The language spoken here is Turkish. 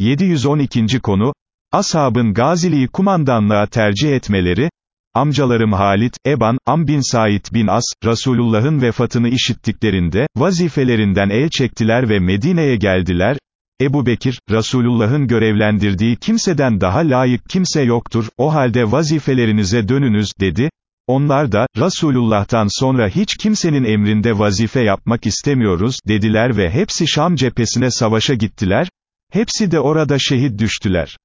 712. konu, Ashabın Gaziliği kumandanlığa tercih etmeleri, amcalarım Halit, Eban, Am bin Said bin As, Resulullah'ın vefatını işittiklerinde, vazifelerinden el çektiler ve Medine'ye geldiler, Ebu Bekir, Resulullah'ın görevlendirdiği kimseden daha layık kimse yoktur, o halde vazifelerinize dönünüz, dedi, onlar da, Resulullah'tan sonra hiç kimsenin emrinde vazife yapmak istemiyoruz, dediler ve hepsi Şam cephesine savaşa gittiler, hepsi de orada şehit düştüler.